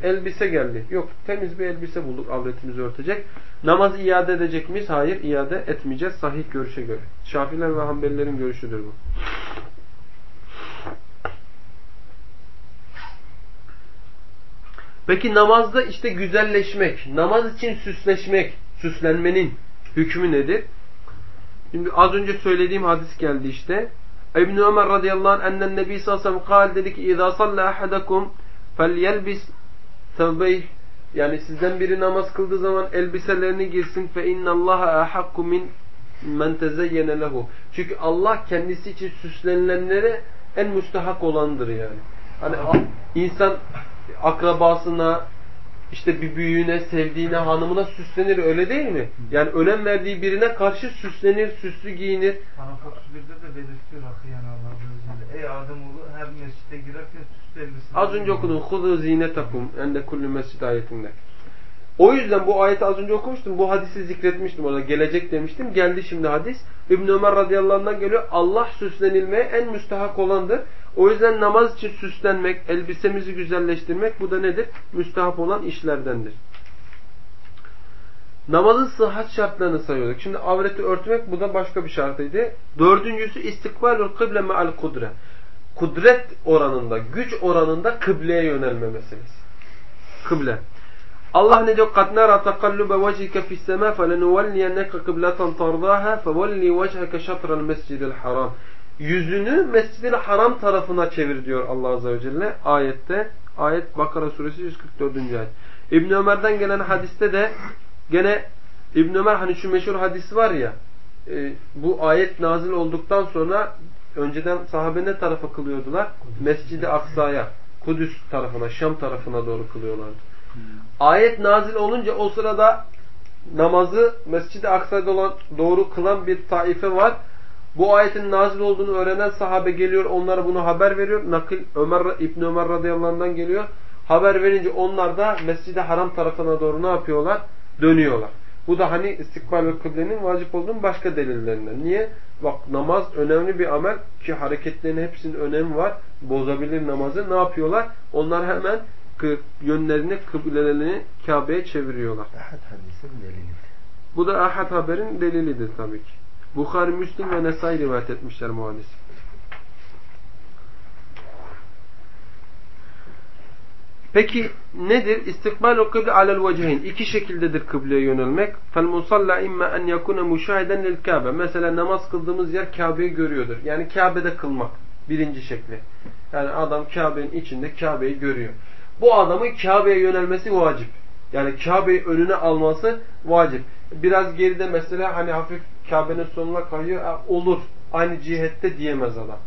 Elbise geldi. Yok temiz bir elbise bulduk avretimizi örtecek. Namazı iade edecek miyiz? Hayır iade etmeyeceğiz. Sahih görüşe göre. Şafiler ve Hanbelilerin görüşüdür bu. Peki namazda işte güzelleşmek, namaz için süsleşmek, süslenmenin hükmü nedir? Şimdi az önce söylediğim hadis geldi işte. İbn Ömer radıyallahu anh ennen Nebi sallallahu aleyhi ve sellem dedi ki "İza salla ahadakum felyelbis tevbeyh" yani sizden biri namaz kıldığı zaman elbiselerini giysin fe innallaha ahakku min men tezeyyene lehu. Çünkü Allah kendisi için süslenilenlere en müstahak olandır yani. Hani insan akrabasına, işte bir büyüğüne, sevdiğine, hanımına süslenir öyle değil mi? Yani önem verdiği birine karşı süslenir, süslü giyinir. 31'de de belirtiyor yani Allah Ey Ademoğlu her mescide girerken elbise. Az önce okudum. Hudu zinetakum ende kullu mescid ayetinde. O yüzden bu ayeti az önce okumuştum. Bu hadisi zikretmiştim orada. Gelecek demiştim. Geldi şimdi hadis. İbn Ömer radıyallahu anh'dan geliyor. Allah süslenilmeye en müstahak olandır. O yüzden namaz için süslenmek, elbisemizi güzelleştirmek bu da nedir? Müstahap olan işlerdendir. Namazın sıhhat şartlarını sayıyorduk. Şimdi avreti örtmek bu da başka bir şartıydı. Dördüncüsü istikbalul kıble me'al kudre. Kudret oranında, güç oranında kıbleye yönelme meselesi. Kıble. Allah ne diyor? قَدْ نَرَى تَقَلُّبَ وَجْهِكَ فِي السَّمَا فَلَنُوَلِّيَنَّكَ قِبْلَةً تَرْضَاهَا فَوَلِّي وَجْهَكَ شَطْرَ الْمَسْجِدِ الْحَرَامِ Yüzünü Mescid-i Haram tarafına çevir diyor Allah Azze ve Celle ayette. Ayet Bakara suresi 144. ayet. İbn Ömer'den gelen hadiste de gene İbn Ömer hani şu meşhur hadis var ya e, bu ayet nazil olduktan sonra önceden sahabe ne tarafa kılıyordular? Mescid-i Aksa'ya, Kudüs tarafına, Şam tarafına doğru kılıyorlardı. Ayet nazil olunca o sırada namazı Mescid-i Aksa'da doğru kılan bir taife var. Bu ayetin nazil olduğunu öğrenen sahabe geliyor, onlara bunu haber veriyor. Nakil Ömer İbn Ömer radıyallahu geliyor. Haber verince onlar da Mescid-i Haram tarafına doğru ne yapıyorlar? Dönüyorlar. Bu da hani istikbal ve kıblenin vacip olduğunun başka delillerinden. Niye? Bak namaz önemli bir amel ki hareketlerin hepsinin önemi var. Bozabilir namazı. Ne yapıyorlar? Onlar hemen yönlerini, kıblelerini Kabe'ye çeviriyorlar. Ahad hadisin delilidir. Bu da ahad haberin delilidir tabii ki. Bukhari, Müslim ve Nesai rivayet etmişler muhaddis. Peki nedir? İstikbalul kıble alel vecehin. İki şekildedir kıbleye yönelmek. Fel musalla imma en yakuna muşahiden lil Kabe. Mesela namaz kıldığımız yer Kabe'yi görüyordur. Yani Kabe'de kılmak. Birinci şekli. Yani adam Kabe'nin içinde Kabe'yi görüyor. Bu adamın Kabe'ye yönelmesi vacip. Yani Kabe'yi önüne alması vacip. Biraz geride mesela hani hafif Kabe'nin sonuna kayıyor. Olur. Aynı cihette diyemez adam.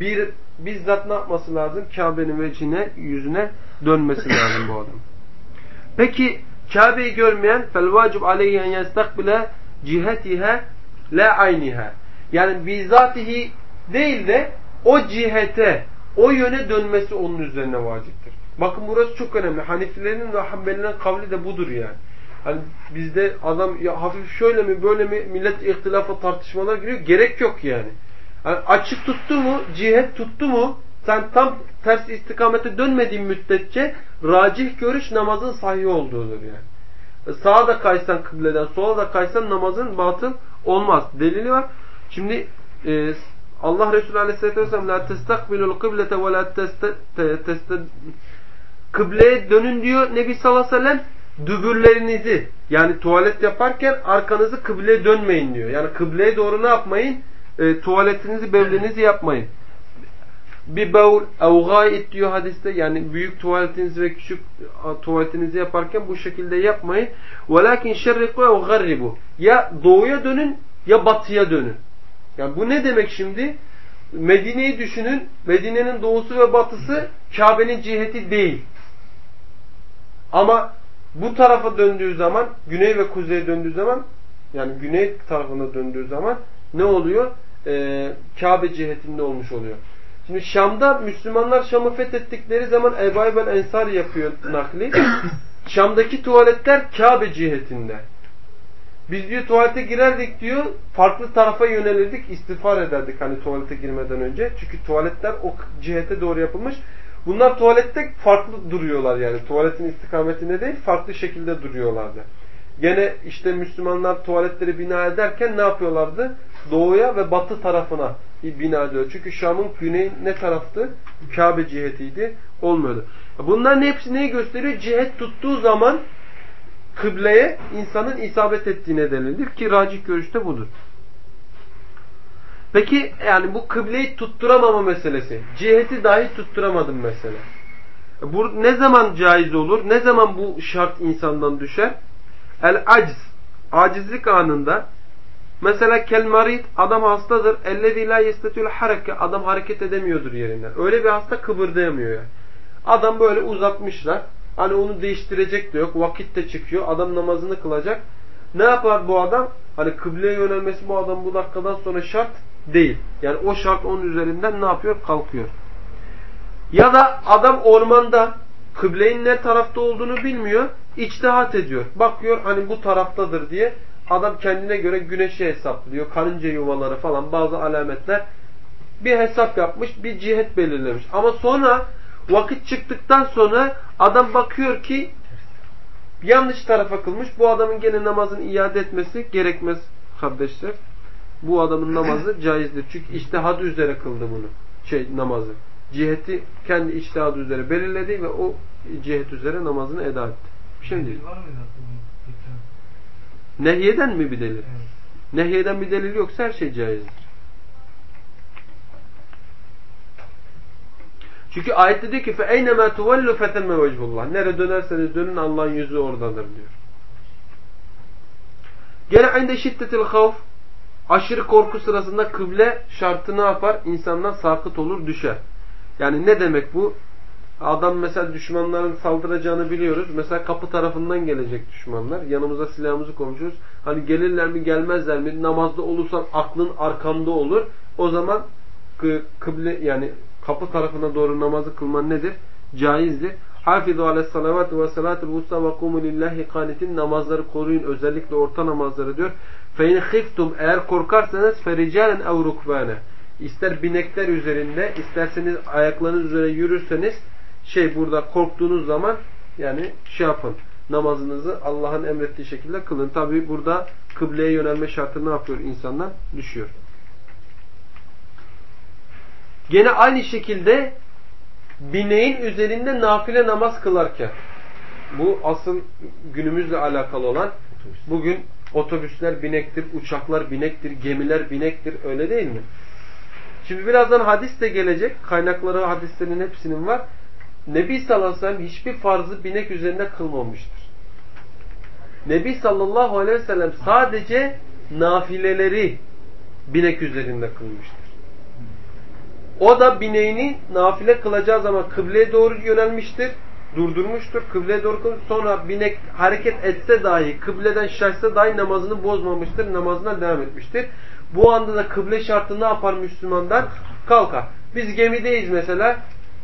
bir bizzat ne yapması lazım? Kabe'nin vecihine, yüzüne dönmesi lazım bu adam. Peki Kabe'yi görmeyen fel vacib aleyhi en yestakbile cihetiha la ayniha. Yani bizatihi değil de o cihete, o yöne dönmesi onun üzerine vaciptir. Bakın burası çok önemli. Hanifilerin ve Hanbelilerin kavli de budur yani. Hani bizde adam ya hafif şöyle mi böyle mi millet ihtilafa tartışmalar giriyor. Gerek yok yani. yani. Açık tuttu mu, cihet tuttu mu sen tam ters istikamete dönmediğin müddetçe racih görüş namazın sahih olduğudur yani. Sağa da kaysan kıbleden, sola da kaysan namazın batıl olmaz. Delili var. Şimdi e, Allah Resulü Aleyhisselatü Vesselam la testakbilul kıblete ve la teste kıbleye dönün diyor Nebi sallallahu aleyhi ve sellem dübürlerinizi yani tuvalet yaparken arkanızı kıbleye dönmeyin diyor. Yani kıbleye doğru ne yapmayın? E, tuvaletinizi, bevlinizi yapmayın. Bir bevl ev gayet diyor hadiste. Yani büyük tuvaletinizi ve küçük tuvaletinizi yaparken bu şekilde yapmayın. Şerriku ev garribu. Ya doğuya dönün ya batıya dönün. Yani bu ne demek şimdi? Medine'yi düşünün. Medine'nin doğusu ve batısı Kabe'nin ciheti değil. Ama bu tarafa döndüğü zaman, güney ve kuzeye döndüğü zaman, yani güney tarafına döndüğü zaman ne oluyor? Ee, Kabe cihetinde olmuş oluyor. Şimdi Şam'da Müslümanlar Şam'ı fethettikleri zaman Ebu Ayyub Ensar yapıyor nakli. (coughs) Şam'daki tuvaletler Kabe cihetinde. Biz diyor tuvalete girerdik diyor, farklı tarafa yönelirdik, istiğfar ederdik hani tuvalete girmeden önce. Çünkü tuvaletler o cihete doğru yapılmış. Bunlar tuvalette farklı duruyorlar yani. Tuvaletin istikametinde değil, farklı şekilde duruyorlardı. Gene işte Müslümanlar tuvaletleri bina ederken ne yapıyorlardı? Doğuya ve batı tarafına bina ediyor. Çünkü Şam'ın güney ne taraftı? Kabe cihetiydi. Olmuyordu. Bunların hepsi neyi gösteriyor? Cihet tuttuğu zaman kıbleye insanın isabet ettiğine delildir ki racih görüşte budur. Peki yani bu kıbleyi tutturamama meselesi. Ciheti dahi tutturamadım mesela. Bu ne zaman caiz olur? Ne zaman bu şart insandan düşer? El aciz. Acizlik anında mesela kel marid adam hastadır. Ellezî lâ yestetül hareke. Adam hareket edemiyordur yerinden. Öyle bir hasta kıpırdayamıyor yani. Adam böyle uzatmışlar. Hani onu değiştirecek de yok. Vakit de çıkıyor. Adam namazını kılacak. Ne yapar bu adam? Hani kıbleye yönelmesi bu adam bu dakikadan sonra şart değil. Yani o şart onun üzerinden ne yapıyor? Kalkıyor. Ya da adam ormanda kıbleyin ne tarafta olduğunu bilmiyor. İçtihat ediyor. Bakıyor hani bu taraftadır diye. Adam kendine göre güneşi hesaplıyor. Karınca yuvaları falan bazı alametler. Bir hesap yapmış. Bir cihet belirlemiş. Ama sonra vakit çıktıktan sonra adam bakıyor ki yanlış tarafa kılmış. Bu adamın gene namazını iade etmesi gerekmez kardeşler bu adamın namazı caizdir. Çünkü içtihadı üzere kıldı bunu. Şey namazı. Ciheti kendi içtihadı üzere belirledi ve o cihet üzere namazını eda etti. Şimdi şey delil var mıydı Nehyeden mi bir delil? Evet. Nehyeden bir delil yoksa her şey caizdir. Çünkü ayette diyor ki fe eynemâ tuvellu fetemme vecbullah. Nereye dönerseniz dönün Allah'ın yüzü oradadır diyor. Gene aynı şiddetil havf aşırı korku sırasında kıble şartı ne yapar? İnsandan sakıt olur, düşer. Yani ne demek bu? Adam mesela düşmanların saldıracağını biliyoruz. Mesela kapı tarafından gelecek düşmanlar. Yanımıza silahımızı koymuşuz. Hani gelirler mi gelmezler mi? Namazda olursan aklın arkanda olur. O zaman kıble yani kapı tarafına doğru namazı kılman nedir? Caizdir. Hafizu ales salavatu ve salatul vusta ve kumu lillahi kanitin namazları koruyun. Özellikle orta namazları diyor. Fe in khiftum eğer korkarsanız fericalen ev rukbane. İster binekler üzerinde, isterseniz ayaklarınız üzerine yürürseniz şey burada korktuğunuz zaman yani şey yapın. Namazınızı Allah'ın emrettiği şekilde kılın. Tabi burada kıbleye yönelme şartı ne yapıyor insanlar? Düşüyor. Gene aynı şekilde bineğin üzerinde nafile namaz kılarken bu asıl günümüzle alakalı olan bugün otobüsler binektir, uçaklar binektir, gemiler binektir öyle değil mi? Şimdi birazdan hadis de gelecek. Kaynakları hadislerin hepsinin var. Nebi sallallahu aleyhi ve sellem hiçbir farzı binek üzerinde kılmamıştır. Nebi sallallahu aleyhi ve sellem sadece nafileleri binek üzerinde kılmıştır. O da bineğini nafile kılacağı zaman kıbleye doğru yönelmiştir. Durdurmuştur. Kıbleye doğru kılmış. Sonra binek hareket etse dahi, kıbleden şaşsa dahi namazını bozmamıştır. Namazına devam etmiştir. Bu anda da kıble şartı ne yapar Müslümanlar? Kalkar. Biz gemideyiz mesela.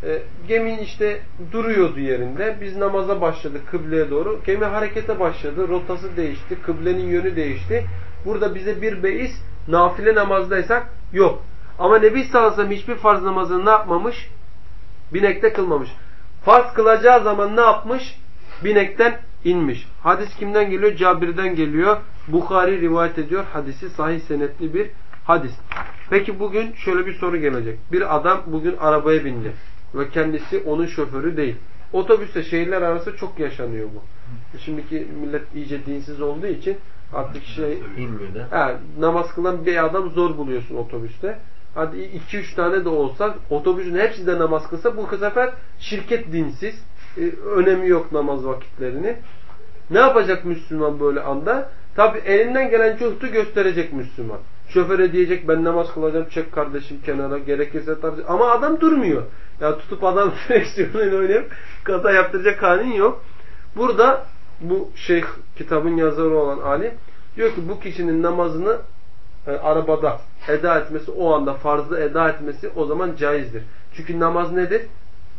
E, gemin işte duruyordu yerinde. Biz namaza başladık kıbleye doğru. Gemi harekete başladı. Rotası değişti. Kıblenin yönü değişti. Burada bize bir beis nafile namazdaysak yok. Ama Nebi sallallahu aleyhi ve sellem hiçbir farz namazını ne yapmamış? Binekte kılmamış. Farz kılacağı zaman ne yapmış? Binekten inmiş. Hadis kimden geliyor? Cabir'den geliyor. Bukhari rivayet ediyor. Hadisi sahih senetli bir hadis. Peki bugün şöyle bir soru gelecek. Bir adam bugün arabaya bindi. Ve kendisi onun şoförü değil. Otobüste şehirler arası çok yaşanıyor bu. Şimdiki millet iyice dinsiz olduğu için artık şey. Ha, namaz kılan bir adam zor buluyorsun otobüste. Hadi 2-3 tane de olsa otobüsün hepsi de namaz kılsa bu sefer şirket dinsiz. Ee, önemi yok namaz vakitlerinin. Ne yapacak Müslüman böyle anda? Tabi elinden gelen cühdü gösterecek Müslüman. Şoföre diyecek ben namaz kılacağım çek kardeşim kenara gerekirse tabi. Ama adam durmuyor. Ya tutup adam (laughs) direksiyonuyla oynayıp kaza yaptıracak halin yok. Burada bu şeyh kitabın yazarı olan Ali diyor ki bu kişinin namazını e, arabada eda etmesi o anda farzı eda etmesi o zaman caizdir. Çünkü namaz nedir?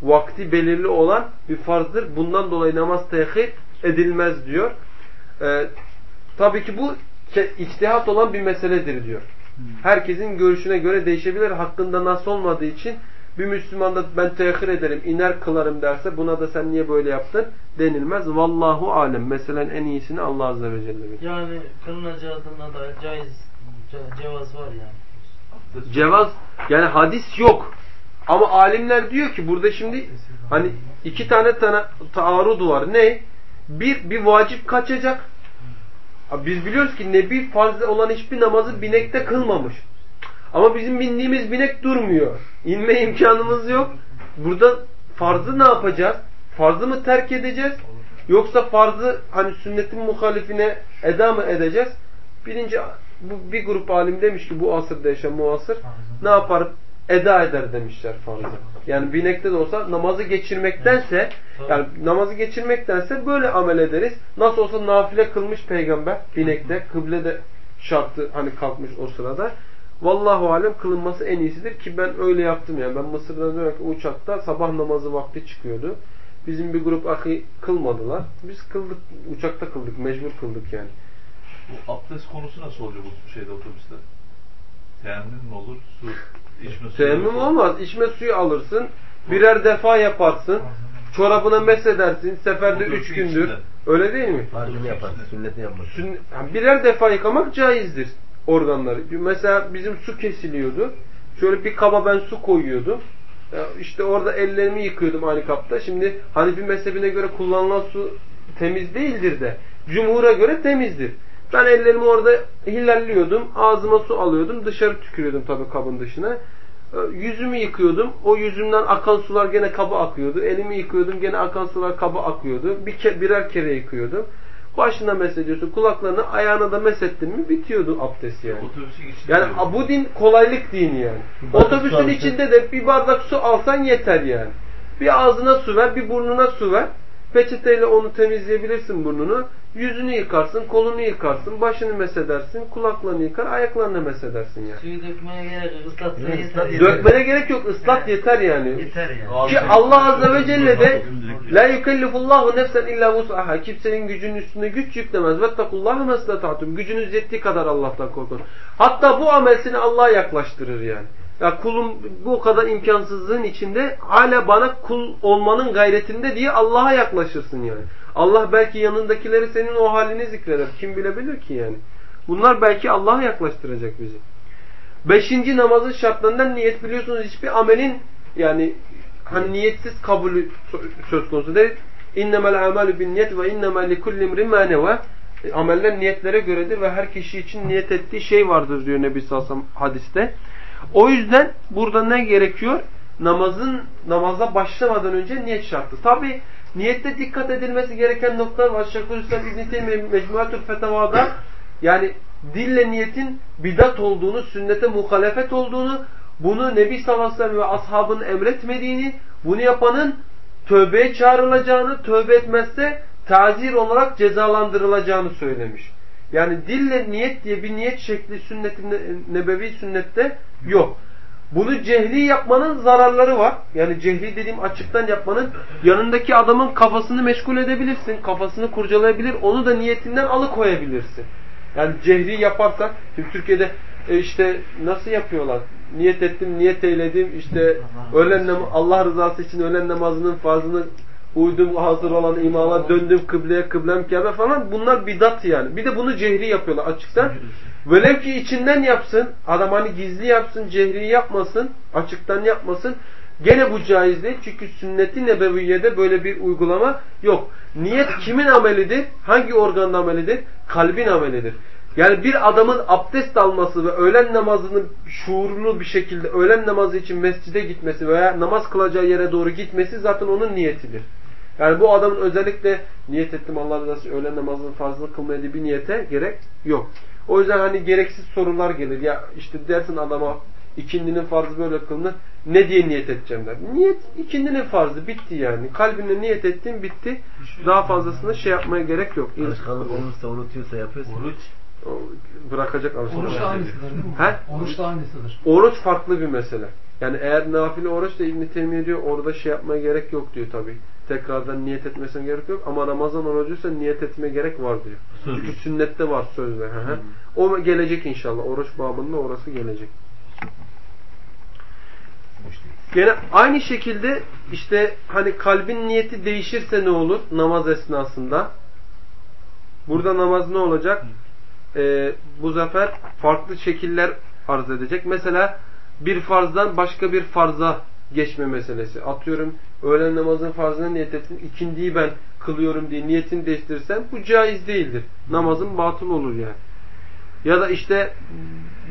Vakti belirli olan bir farzdır. Bundan dolayı namaz tehir edilmez diyor. E, tabii ki bu içtihat olan bir meseledir diyor. Herkesin görüşüne göre değişebilir. Hakkında nas olmadığı için bir Müslüman da ben tehir ederim, iner kılarım derse buna da sen niye böyle yaptın denilmez. Vallahu alem. Meselen en iyisini Allah Azze ve Celle bilir. Yani kılınacağına dair caiz ce- cevaz var yani. Cevaz yani hadis yok. Ama alimler diyor ki burada şimdi hani iki tane tane taarrud var. Ne? Bir, bir vacip kaçacak. Biz biliyoruz ki Nebi farz olan hiçbir namazı binekte kılmamış. Ama bizim bindiğimiz binek durmuyor. İnme imkanımız yok. Burada farzı ne yapacağız? Farzı mı terk edeceğiz? Yoksa farzı hani sünnetin muhalifine eda mı edeceğiz? Birinci bu bir grup alim demiş ki bu asırda yaşayan muasır ne yapar? Eda eder demişler farzı. Yani binekte de olsa namazı geçirmektense yani namazı geçirmektense böyle amel ederiz. Nasıl olsa nafile kılmış peygamber binekte kıblede şartı hani kalkmış o sırada. Vallahu alem kılınması en iyisidir ki ben öyle yaptım yani. Ben Mısır'dan dönerken uçakta sabah namazı vakti çıkıyordu. Bizim bir grup ahi kılmadılar. Biz kıldık, uçakta kıldık, mecbur kıldık yani. Bu abdest konusu nasıl olacak bu şeyde otobüste? Teyemmüm mü olur? Su, içme suyu Teyemmüm olmaz. İçme suyu alırsın. Birer defa yaparsın. Çorabına mesedersin. Seferde Otobüsün üç gündür. içinde. Öyle değil mi? Farzını yapar, sünneti yapmaz. Yani birer defa yıkamak caizdir organları. Mesela bizim su kesiliyordu. Şöyle bir kaba ben su koyuyordum. Ya İşte orada ellerimi yıkıyordum aynı kapta. Şimdi Hanefi mezhebine göre kullanılan su temiz değildir de. Cumhur'a göre temizdir. Ben ellerimi orada hillalliyordum. Ağzıma su alıyordum. Dışarı tükürüyordum tabii kabın dışına. Ee, Yüzümü yıkıyordum. O yüzümden akan sular gene kaba akıyordu. Elimi yıkıyordum. Gene akan sular kaba akıyordu. Bir ke birer kere yıkıyordum. Başına mesediyorsun. Kulaklarına, ayağına da mesettin mi bitiyordu abdest yani. Otobüsün içinde Yani bu din kolaylık dini yani. Otobüsün içinde de bir bardak su alsan yeter yani. Bir ağzına su ver, bir burnuna su ver. Peçeteyle onu temizleyebilirsin burnunu. Yüzünü yıkarsın, kolunu yıkarsın, başını mesedersin, kulaklarını yıkar, ayaklarını mesedersin yani. Suyu dökmeye gerek yok. Islatsa Evet, yeter. Dökmene gerek yok, ıslat Evet. yeter yani. Yeter yani. Ki Allah Azze ve Celle de La yukellifullahu nefsen illa vus'aha. Kimsenin gücünün üstüne güç yüklemez. Vettakullaha mesleta'tum. Gücünüz yettiği kadar Allah'tan korkun. Hatta bu amel seni Allah'a yaklaştırır yani. Ya kulum bu kadar imkansızlığın içinde hala bana kul olmanın gayretinde diye Allah'a yaklaşırsın yani. Allah belki yanındakileri senin o halini zikreder. Kim bilebilir ki yani. Bunlar belki Allah'a yaklaştıracak bizi. Beşinci namazın şartlarından niyet biliyorsunuz hiçbir amelin yani hani niyetsiz kabulü sö- söz konusu değil. İnnemel amelü bin niyet ve innemel likulli imrin ma neve. E, Ameller niyetlere göredir ve her kişi için niyet ettiği şey vardır diyor Nebi sallallahu ve hadiste. O yüzden burada ne gerekiyor? Namazın namaza başlamadan önce niyet şartı. Tabi niyette dikkat edilmesi gereken noktalar var. Şeyhülislam İbn Teymiye Fetavada yani dille niyetin bidat olduğunu, sünnete muhalefet olduğunu, bunu Nebi sallallahu aleyhi ve ve ashabının emretmediğini, bunu yapanın tövbeye çağrılacağını, tövbe etmezse tazir olarak cezalandırılacağını söylemiş. Yani dille niyet diye bir niyet şekli sünnet nebevi sünnette yok. Bunu cehli yapmanın zararları var. Yani cehli dediğim açıktan yapmanın yanındaki adamın kafasını meşgul edebilirsin. Kafasını kurcalayabilir. Onu da niyetinden alıkoyabilirsin. Yani cehri yaparsak şimdi Türkiye'de e işte nasıl yapıyorlar? Niyet ettim, niyet eyledim. işte öğlen Allah rızası için öğlen namazının farzını uydum hazır olan imama döndüm kıbleye kıblem Kabe falan bunlar bidat yani. Bir de bunu cehri yapıyorlar açıktan. Velev ki içinden yapsın. Adam hani gizli yapsın, cehri yapmasın, açıktan yapmasın. Gene bu caiz değil. Çünkü sünnet-i nebeviyede böyle bir uygulama yok. Niyet kimin amelidir? Hangi organın amelidir? Kalbin amelidir. Yani bir adamın abdest alması ve öğlen namazının şuurlu bir şekilde öğlen namazı için mescide gitmesi veya namaz kılacağı yere doğru gitmesi zaten onun niyetidir. Yani bu adamın özellikle niyet ettim Allah razı olsun öğlen namazının fazla kılmaya diye bir niyete gerek yok. O yüzden hani gereksiz sorular gelir. Ya işte dersin adama ikindinin farzı böyle kılınır. Ne diye niyet edeceğim der. Niyet ikindinin farzı bitti yani. Kalbinle niyet ettin bitti. Daha fazlasını şey yapmaya gerek yok. Alışkanlık olursa unutuyorsa yapıyorsa. Oruç. Bırakacak alışkanlık. Oruç da aynısıdır değil mi? He? Oruç da aynısıdır. Oruç farklı bir mesele. Yani eğer nafile oruç da İbn-i Teymiye diyor orada şey yapmaya gerek yok diyor tabi. Tekrardan niyet etmesine gerek yok ama Ramazan orucuysa niyet etmeye gerek var diyor. Söz. Çünkü sünnette var sözde. Hı hı. O gelecek inşallah. Oruç babında orası gelecek. Gene aynı şekilde işte hani kalbin niyeti değişirse ne olur namaz esnasında? Burada namaz ne olacak? Ee, bu zafer farklı şekiller arz edecek. Mesela bir farzdan başka bir farza geçme meselesi. Atıyorum öğlen namazın farzına niyet ettin. ikindiyi ben kılıyorum diye niyetini değiştirirsen bu caiz değildir. Namazın batıl olur yani. Ya da işte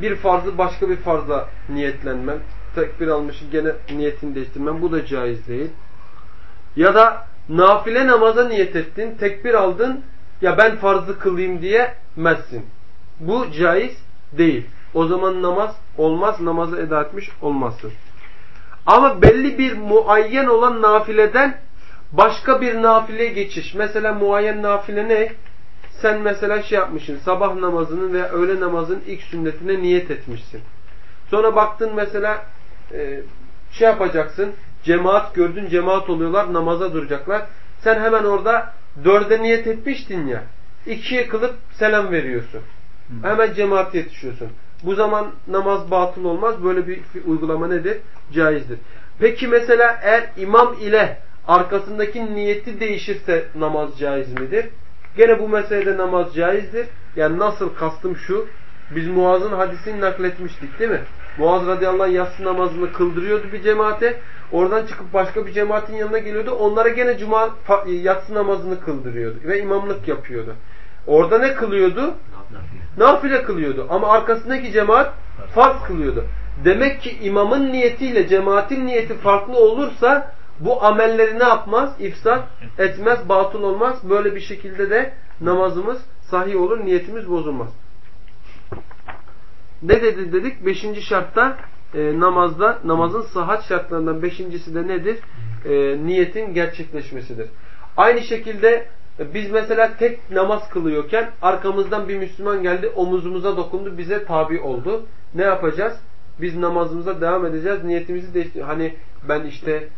bir farzı başka bir farzla niyetlenmem. Tekbir almışım gene niyetini değiştirmem. Bu da caiz değil. Ya da nafile namaza niyet ettin. Tekbir aldın. Ya ben farzı kılayım diye mezsin. Bu caiz değil. O zaman namaz olmaz. Namazı eda etmiş olmazsın. Ama belli bir muayyen olan nafileden başka bir nafile geçiş. Mesela muayyen nafile ne? Sen mesela şey yapmışsın. Sabah namazının veya öğle namazının ilk sünnetine niyet etmişsin. Sonra baktın mesela e, şey yapacaksın. Cemaat gördün cemaat oluyorlar namaza duracaklar. Sen hemen orada dörde niyet etmiştin ya. ikiye kılıp selam veriyorsun. Hemen cemaat yetişiyorsun. Bu zaman namaz batıl olmaz. Böyle bir uygulama nedir? Caizdir. Peki mesela eğer imam ile arkasındaki niyeti değişirse namaz caiz midir? Gene bu meselede namaz caizdir. Yani nasıl kastım şu. Biz Muaz'ın hadisini nakletmiştik değil mi? Muaz radıyallahu anh yatsı namazını kıldırıyordu bir cemaate. Oradan çıkıp başka bir cemaatin yanına geliyordu. Onlara gene cuma yatsı namazını kıldırıyordu. Ve imamlık yapıyordu. Orada ne kılıyordu? Nafile kılıyordu. Ama arkasındaki cemaat farz kılıyordu. Demek ki imamın niyetiyle cemaatin niyeti farklı olursa bu amelleri ne yapmaz? İfsat etmez, batıl olmaz. Böyle bir şekilde de namazımız sahih olur, niyetimiz bozulmaz. Ne dedi dedik? Beşinci şartta e, namazda, namazın sıhhat şartlarından beşincisi de nedir? E, niyetin gerçekleşmesidir. Aynı şekilde biz mesela tek namaz kılıyorken arkamızdan bir Müslüman geldi, omuzumuza dokundu, bize tabi oldu. Ne yapacağız? Biz namazımıza devam edeceğiz. Niyetimizi değiştir. Hani ben işte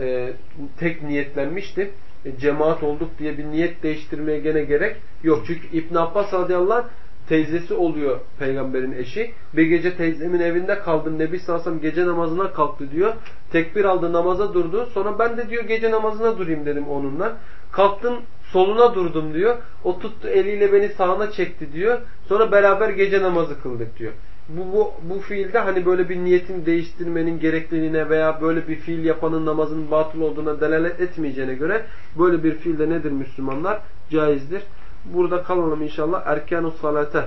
e, tek niyetlenmiştim. E, cemaat olduk diye bir niyet değiştirmeye gene gerek yok. Çünkü İbn Abbas radıyallahu teyzesi oluyor peygamberin eşi. Bir gece teyzemin evinde kaldım. Nebi sallallahu aleyhi gece namazına kalktı diyor. Tekbir aldı namaza durdu. Sonra ben de diyor gece namazına durayım dedim onunla. Kalktım soluna durdum diyor. O tuttu eliyle beni sağına çekti diyor. Sonra beraber gece namazı kıldık diyor. Bu, bu, bu fiilde hani böyle bir niyetin değiştirmenin gerekliliğine veya böyle bir fiil yapanın namazının batıl olduğuna delalet etmeyeceğine göre böyle bir fiilde nedir Müslümanlar? Caizdir. Burada kalalım inşallah. Erkan-ı salate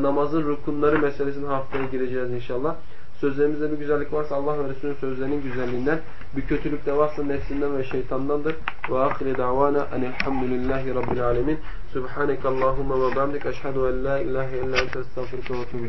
namazın rukunları meselesine haftaya gireceğiz inşallah. Sözlerimizde bir güzellik varsa Allah ve Resulünün sözlerinin güzelliğinden, bir kötülük de varsa nefsinden ve şeytandandır. Ve ahire davana enelhamdülillahi rabbil alemin. Subhaneke Allahumma ve bihamdik. Eşhedü en la ilahe illa ente estağfirüke ve etûbü